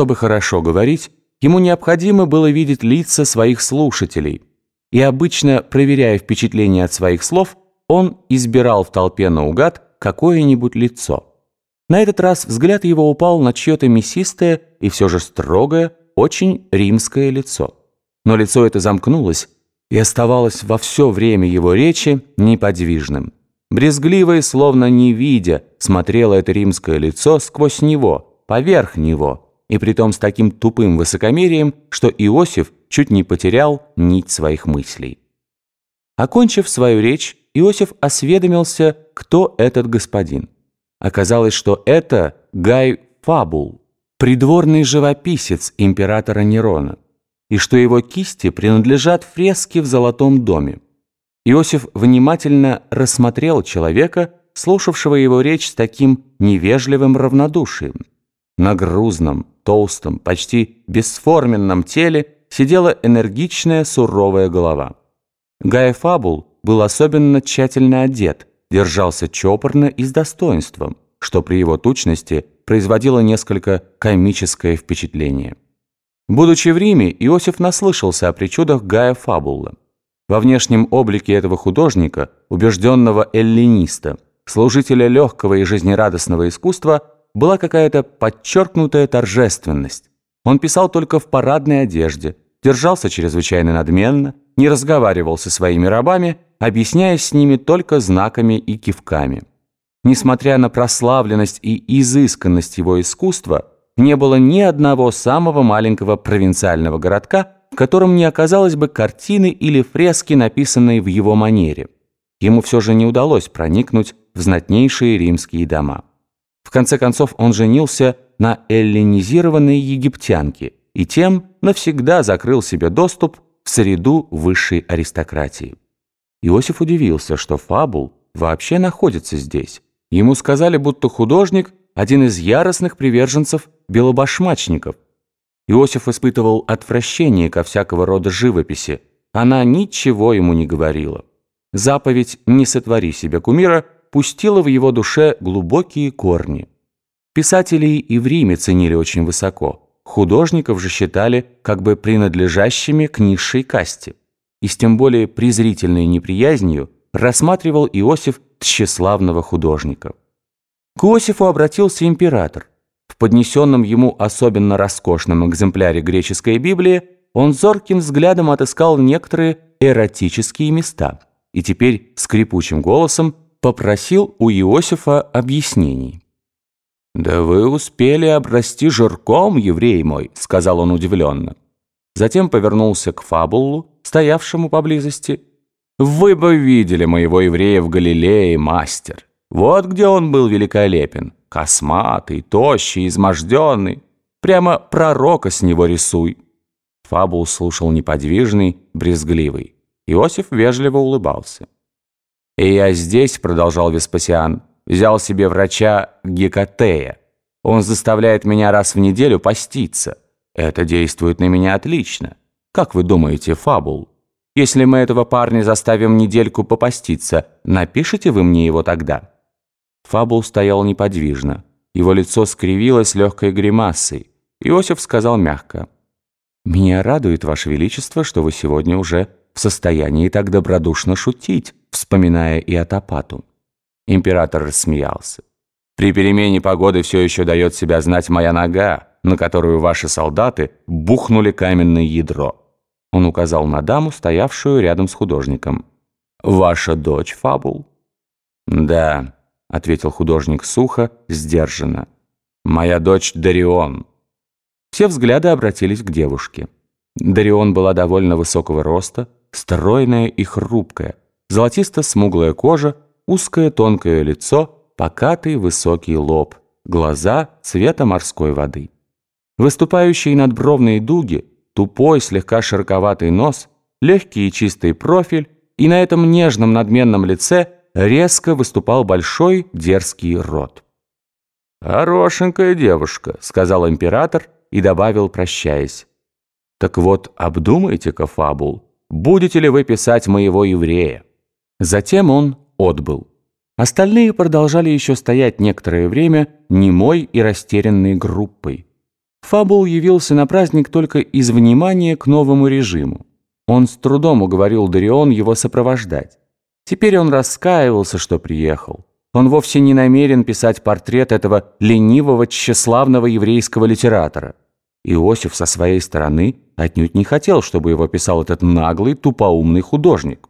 Чтобы хорошо говорить, ему необходимо было видеть лица своих слушателей, и обычно, проверяя впечатление от своих слов, он избирал в толпе наугад какое-нибудь лицо. На этот раз взгляд его упал на чье-то мясистое и все же строгое, очень римское лицо. Но лицо это замкнулось и оставалось во все время его речи неподвижным. Брезгливо и словно не видя, смотрело это римское лицо сквозь него, поверх него, и притом с таким тупым высокомерием, что Иосиф чуть не потерял нить своих мыслей. Окончив свою речь, Иосиф осведомился, кто этот господин. Оказалось, что это Гай Фабул, придворный живописец императора Нерона, и что его кисти принадлежат фреске в Золотом доме. Иосиф внимательно рассмотрел человека, слушавшего его речь с таким невежливым равнодушием. На грузном, толстом, почти бесформенном теле сидела энергичная суровая голова. Гай Фабул был особенно тщательно одет, держался чопорно и с достоинством, что при его тучности производило несколько комическое впечатление. Будучи в Риме, Иосиф наслышался о причудах Гая Фабула. Во внешнем облике этого художника, убежденного эллиниста, служителя легкого и жизнерадостного искусства, была какая-то подчеркнутая торжественность. Он писал только в парадной одежде, держался чрезвычайно надменно, не разговаривал со своими рабами, объясняясь с ними только знаками и кивками. Несмотря на прославленность и изысканность его искусства, не было ни одного самого маленького провинциального городка, в котором не оказалось бы картины или фрески, написанные в его манере. Ему все же не удалось проникнуть в знатнейшие римские дома. В конце концов он женился на эллинизированной египтянке и тем навсегда закрыл себе доступ в среду высшей аристократии. Иосиф удивился, что Фабул вообще находится здесь. Ему сказали, будто художник – один из яростных приверженцев белобашмачников – Иосиф испытывал отвращение ко всякого рода живописи. Она ничего ему не говорила. Заповедь «Не сотвори себе кумира» пустила в его душе глубокие корни. Писателей и в Риме ценили очень высоко. Художников же считали как бы принадлежащими к низшей касте. И с тем более презрительной неприязнью рассматривал Иосиф тщеславного художника. К Иосифу обратился император. В поднесенном ему особенно роскошном экземпляре греческой Библии он зорким взглядом отыскал некоторые эротические места и теперь скрипучим голосом попросил у Иосифа объяснений. «Да вы успели обрасти жирком, еврей мой», — сказал он удивленно. Затем повернулся к фабулу, стоявшему поблизости. «Вы бы видели моего еврея в Галилее, мастер. Вот где он был великолепен. Косматый, тощий, изможденный. Прямо пророка с него рисуй. Фабул слушал неподвижный, брезгливый. Иосиф вежливо улыбался. «И я здесь», — продолжал Веспасиан, — «взял себе врача Гекатея. Он заставляет меня раз в неделю поститься. Это действует на меня отлично. Как вы думаете, Фабул? Если мы этого парня заставим недельку попаститься, напишите вы мне его тогда?» Фабул стоял неподвижно. Его лицо скривилось легкой гримасой. Иосиф сказал мягко. «Меня радует, Ваше Величество, что вы сегодня уже в состоянии так добродушно шутить, вспоминая и Атапату». Император рассмеялся. «При перемене погоды все еще дает себя знать моя нога, на которую ваши солдаты бухнули каменное ядро». Он указал на даму, стоявшую рядом с художником. «Ваша дочь, Фабул?» «Да» ответил художник сухо, сдержанно. «Моя дочь Дарион». Все взгляды обратились к девушке. Дарион была довольно высокого роста, стройная и хрупкая, золотисто-смуглая кожа, узкое тонкое лицо, покатый высокий лоб, глаза цвета морской воды. Выступающие надбровные дуги, тупой, слегка широковатый нос, легкий и чистый профиль, и на этом нежном надменном лице – резко выступал большой дерзкий рот. «Хорошенькая девушка», — сказал император и добавил, прощаясь. «Так вот, обдумайте-ка, Фабул, будете ли вы писать моего еврея?» Затем он отбыл. Остальные продолжали еще стоять некоторое время немой и растерянной группой. Фабул явился на праздник только из внимания к новому режиму. Он с трудом уговорил Дарион его сопровождать. Теперь он раскаивался, что приехал. Он вовсе не намерен писать портрет этого ленивого, тщеславного еврейского литератора. Иосиф со своей стороны отнюдь не хотел, чтобы его писал этот наглый, тупоумный художник.